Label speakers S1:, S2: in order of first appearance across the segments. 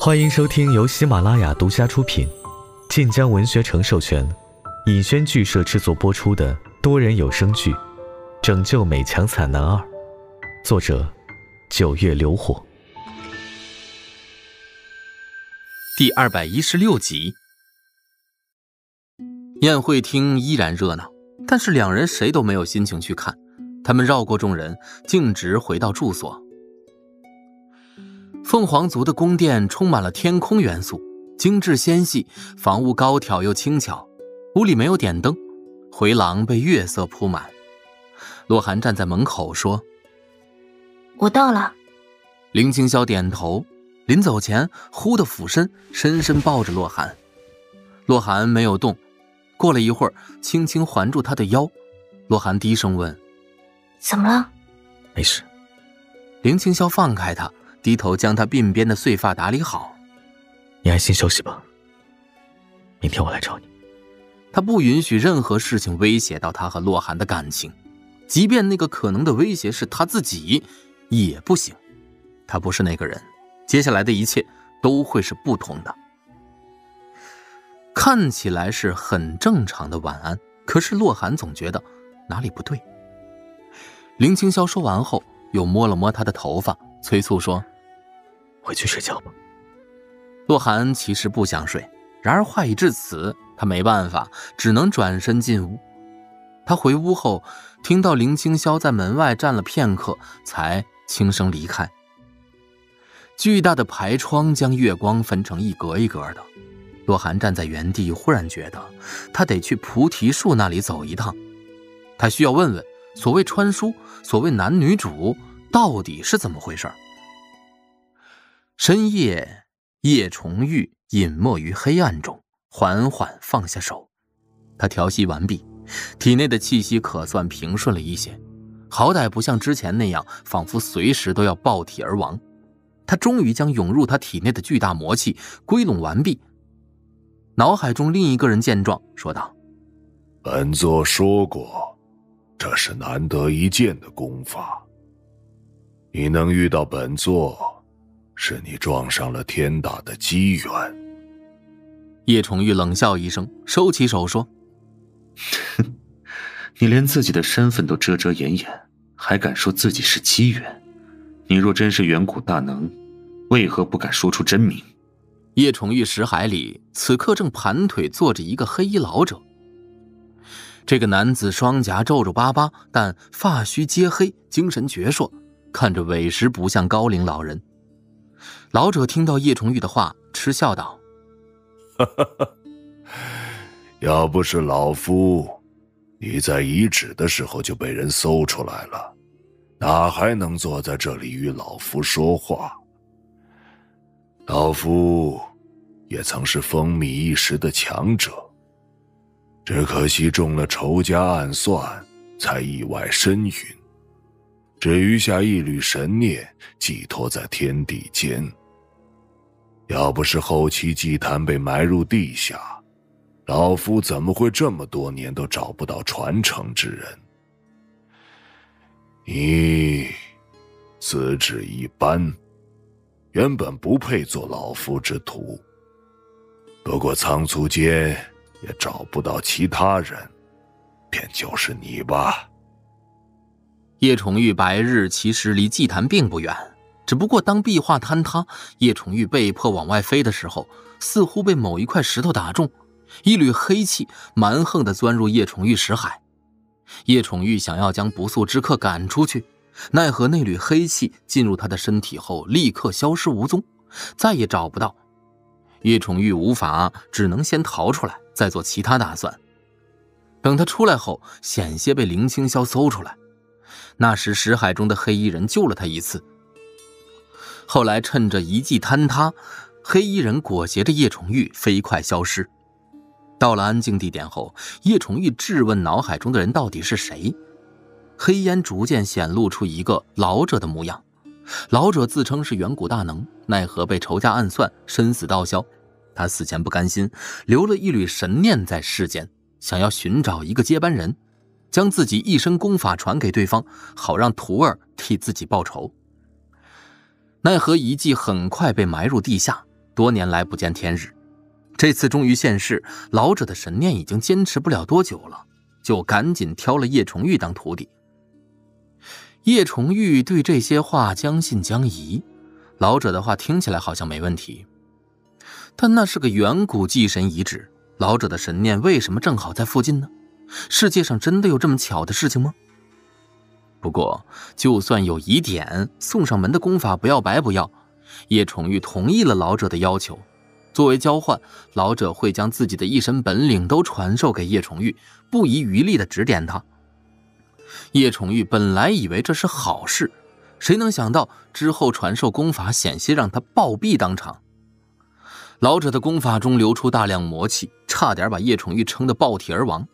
S1: 欢迎收听由喜马拉雅独家出品、晋江文学城授权、尹轩剧社制作播出的多人有声剧《拯救美强惨男二》，作者：九月流火，
S2: 第二百一十六集。宴会厅依然热闹，但是两人谁都没有心情去看。他们绕过众人，径直回到住所。凤凰族的宫殿充满了天空元素，精致纤细，房屋高挑又轻巧。屋里没有点灯，回廊被月色铺满。洛寒站在门口说：“
S3: 我到了。”
S2: 林清霄点头，临走前忽的俯身，深深抱着洛寒。洛寒没有动，过了一会儿，轻轻环住他的腰。洛寒低声问：“
S3: 怎么了？”“
S1: 没事。”
S2: 林清霄放开他。低头将他鬓边的碎发打理好，
S1: 你安心休息吧。明天我来找你。
S2: 他不允许任何事情威胁到他和洛寒的感情，即便那个可能的威胁是他自己，也不行。他不是那个人，接下来的一切都会是不同的。看起来是很正常的晚安，可是洛寒总觉得哪里不对。林清霄说完后，又摸了摸他的头发。催促说：“
S1: 回去睡觉吧。”
S2: 洛寒其实不想睡，然而话已至此，他没办法，只能转身进屋。他回屋后，听到林清霄在门外站了片刻，才轻声离开。巨大的排窗将月光分成一格一格的。洛寒站在原地，忽然觉得他得去菩提树那里走一趟。他需要问问，所谓穿书，所谓男女主。到底是怎么回事？深夜，叶重玉隐没于黑暗中，缓缓放下手。他调息完毕，体内的气息可算平顺了一些，好歹不像之前那样，仿佛随时都要爆体而亡。他终于将涌入他体内的巨大魔气归拢完毕。脑海中另一个人见状，说道：“
S4: 本座说过，这是难得一见的功法。”你能遇到本座，是你撞上了天大的机缘。
S2: 叶崇玉冷笑一声，收起手说：“
S5: 哼，你连自己的身份都遮遮掩掩，还敢说自己是机缘？你若真是远古大能，为何不敢说出真名？”
S2: 叶崇玉识海里此刻正盘腿坐着一个黑衣老者。这个男子双颊皱皱巴巴，但发须皆黑，精神矍铄。看着委实不像高龄老人，老者听到叶崇玉的话，嗤笑道：“
S4: 要不是老夫，你在遗址的时候就被人搜出来了，哪还能坐在这里与老夫说话？老夫也曾是风靡一时的强者，只可惜中了仇家暗算，才意外身陨。”只余下一缕神念寄托在天地间。要不是后期祭坛被埋入地下，老夫怎么会这么多年都找不到传承之人？你资质一般，原本不配做老夫之徒。不过仓促间也找不到其他人，便就是你吧。
S2: 叶崇玉白日其实离祭坛并不远，只不过当壁画坍塌，叶崇玉被迫往外飞的时候，似乎被某一块石头打中，一缕黑气蛮横地钻入叶崇玉识海。叶崇玉想要将不速之客赶出去，奈何那缕黑气进入他的身体后立刻消失无踪，再也找不到。叶崇玉无法，只能先逃出来，再做其他打算。等他出来后，险些被林清霄搜出来。那时石海中的黑衣人救了他一次。后来趁着遗迹坍塌，黑衣人裹挟着叶崇玉飞快消失。到了安静地点后，叶崇玉质问脑海中的人到底是谁。黑烟逐渐显露出一个老者的模样。老者自称是远古大能，奈何被仇家暗算，身死道消。他死前不甘心，留了一缕神念在世间，想要寻找一个接班人。将自己一身功法传给对方，好让徒儿替自己报仇。奈何遗迹很快被埋入地下，多年来不见天日，这次终于现世，老者的神念已经坚持不了多久了，就赶紧挑了叶崇玉当徒弟。叶崇玉对这些话将信将疑，老者的话听起来好像没问题，但那是个远古祭神遗址，老者的神念为什么正好在附近呢？世界上真的有这么巧的事情吗？不过，就算有疑点，送上门的功法不要白不要。叶崇玉同意了老者的要求，作为交换，老者会将自己的一身本领都传授给叶崇玉，不遗余力的指点他。叶崇玉本来以为这是好事，谁能想到之后传授功法险些让他暴毙当场。老者的功法中流出大量魔气，差点把叶崇玉撑得爆体而亡。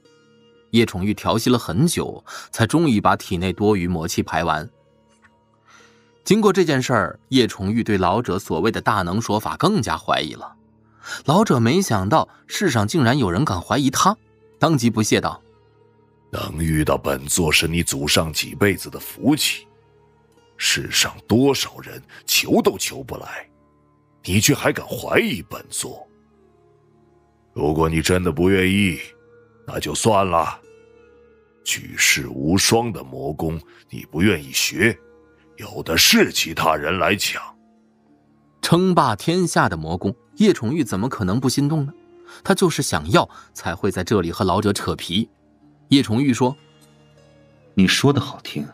S2: 叶崇玉调息了很久，才终于把体内多余魔气排完。经过这件事儿，叶崇玉对老者所谓的大能说法更加怀疑了。老者没想到世上竟然有人敢怀疑他，当即不屑道：“
S4: 能遇到本座是你祖上几辈子的福气，世上多少人求都求不来，你却还敢怀疑本座？如果你真的不愿意，那就算了。”举世无双的魔功，你不愿意学，有的是其他人来抢。
S2: 称霸天下的魔功，叶崇玉怎么可能不心动呢？他就是想要，才会在这里和老者扯皮。叶崇玉说：“
S5: 你说的好听，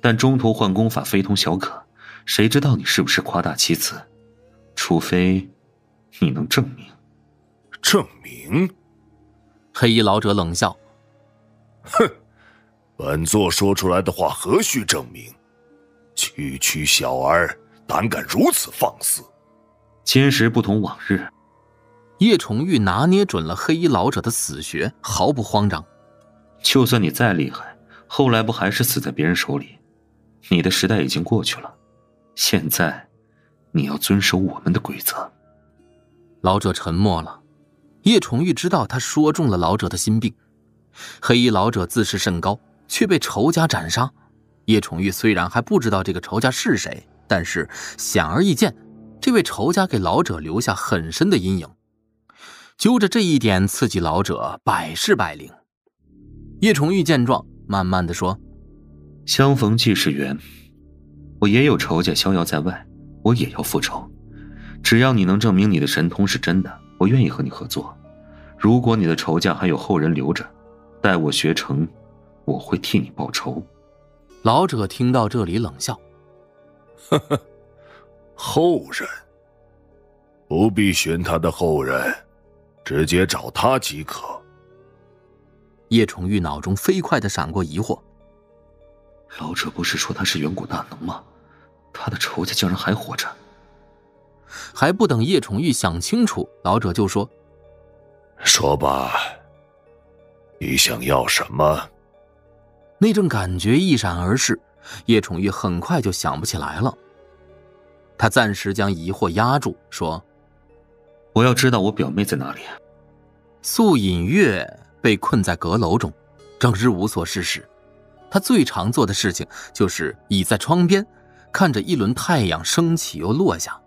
S5: 但中途换功法非同小可，谁知道你是不是夸大其词？除非你能证明。”
S4: 证明？
S2: 黑衣老者冷笑：“
S4: 哼。”本座说出来的话何须证明？区区小儿胆敢如此放肆！
S5: 今时不同往日。
S2: 叶崇玉拿捏准了黑衣老者的死穴，毫不慌张。
S5: 就算你再厉害，后来不还是死在别人手里？你的时代已经过去了，现在你要遵守我们的规则。
S2: 老者沉默了。叶崇玉知道他说中了老者的心病。黑衣老者自视甚高。却被仇家斩杀。叶崇玉虽然还不知道这个仇家是谁，但是显而易见，这位仇家给老者留下很深的阴影。揪着这一点刺激老者百试百灵。叶崇玉见状，慢慢的说：“
S5: 相逢即是缘，我也有仇家逍遥在外，我也要复仇。只要你能证明你的神通是真的，我愿意和你合作。如果你的仇家还有后人留着，待我学成。”我会替你报仇。
S2: 老者听到这里冷笑：“
S4: 呵呵，后人不必寻他的后人，直接找他即可。”
S2: 叶崇玉脑中飞快的闪过疑惑：“
S5: 老者不是说他是远古大能吗？他的仇家竟然还活着？”
S2: 还不等叶崇玉想清楚，老者就说：“
S4: 说吧，你想要什么？”
S2: 那阵感觉一闪而逝，叶宠玉很快就想不起来了。他暂时将疑惑压住，说：“
S5: 我要知道我表妹在哪里。”
S2: 素隐月被困在阁楼中，整日无所事事。他最常做的事情就是倚在窗边，看着一轮太阳升起又落下。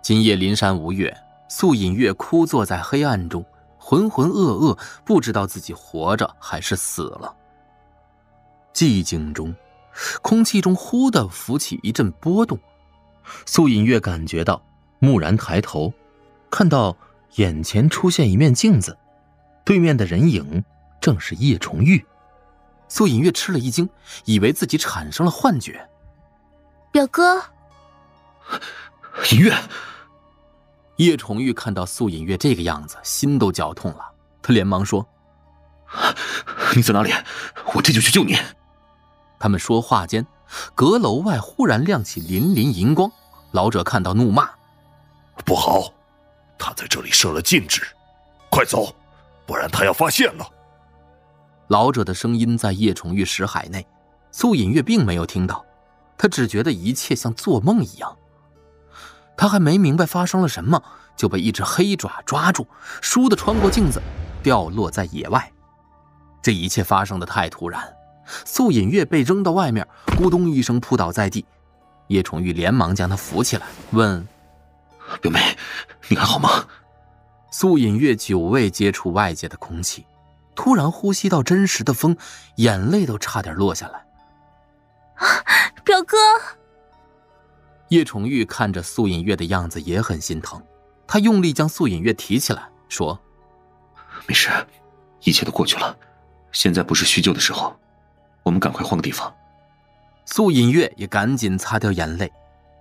S2: 今夜林山无月，素隐月枯坐在黑暗中，浑浑噩噩，不知道自己活着还是死了。寂静中，空气中忽的浮起一阵波动。苏隐月感觉到，蓦然抬头，看到眼前出现一面镜子，对面的人影正是叶崇玉。苏隐月吃了一惊，以为自己产生了幻觉。
S3: 表哥，
S5: 隐月。
S2: 叶崇玉看到苏隐月这个样子，心都绞痛了。他连忙说：“
S5: 你在哪里？我这就去救你。”
S2: 他们说话间，阁楼外忽然亮起粼粼银光。老者看到，怒骂：“
S4: 不好，他在这里设了禁制，快走，不然他要发现了。”
S2: 老者的声音在叶崇玉识海内，苏隐月并没有听到，他只觉得一切像做梦一样。他还没明白发生了什么，就被一只黑爪抓住，倏地穿过镜子，掉落在野外。这一切发生的太突然。素隐月被扔到外面，咕咚一声扑倒在地。叶崇玉连忙将她扶起来，问：“
S5: 表妹，你还好吗？
S2: 素隐月久未接触外界的空气，突然呼吸到真实的风，眼泪都差点落下来。
S3: 表哥，
S2: 叶崇玉看着素隐月的样子也很心疼，他用力将素隐月提起来，说：“
S5: 没事，一切都过去了，现在不是叙旧的时候，我们赶快换个地方。”
S2: 素隐月也赶紧擦掉眼泪，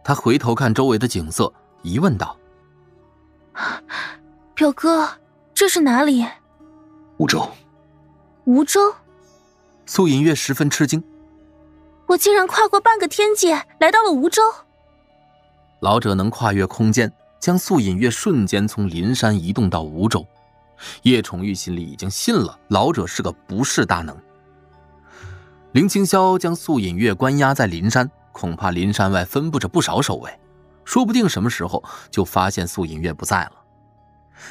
S2: 他回头看周围的景色，疑问道。
S3: 表哥，这是哪里？
S5: 梧州。
S3: 梧州。
S2: 素隐月十分吃惊，
S3: 我竟然跨过半个天界，来到了梧州。
S2: 老者能跨越空间，将素隐月瞬间从灵山移动到梧州。叶崇玉心里已经信了，老者是个不世大能。林清霄将素隐月关押在灵山，恐怕灵山外分布着不少守卫，说不定什么时候就发现素隐月不在了。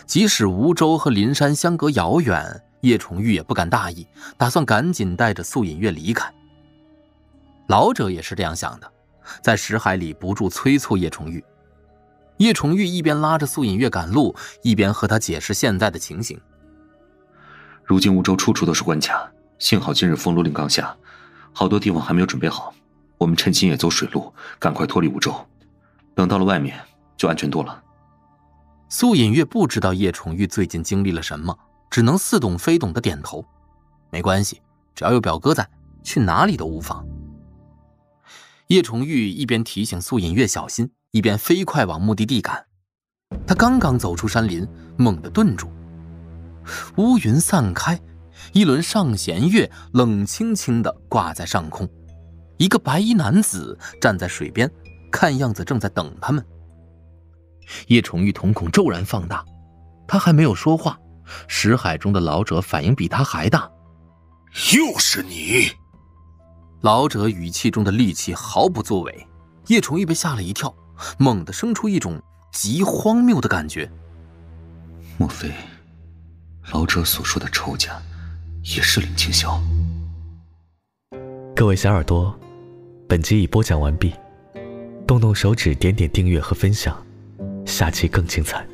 S2: 即使梧州和灵山相隔遥远，叶崇玉也不敢大意，打算赶紧带着素隐月离开。老者也是这样想的，在识海里不住催促叶崇玉。叶崇玉一边拉着素隐月赶路，一边和他解释现在的情形。
S5: 如今梧州处处都是关卡，幸好今日封路令刚下，好多地方还没有准备好，我们趁今夜走水路，赶快脱离梧州，等到了外面就安全多了。
S2: 苏隐月不知道叶崇玉最近经历了什么，只能似懂非懂的点头。没关系，只要有表哥在，去哪里都无妨。叶崇玉一边提醒苏隐月小心，一边飞快往目的地赶。他刚刚走出山林，猛地顿住。乌云散开，一轮上弦月冷清清的挂在上空，一个白衣男子站在水边，看样子正在等他们。叶崇玉瞳孔骤然放大，他还没有说话，石海中的老者反应比他还大。
S4: 又是你！
S2: 老者语气中的戾气毫不作为，叶崇玉被吓了一跳，猛地生出一种极荒谬的感觉。
S5: 莫非，老者所说的仇家，也是林清霄？
S1: 各位小耳朵，本集已播讲完毕，动动手指，点点订阅和分享。下期更精彩。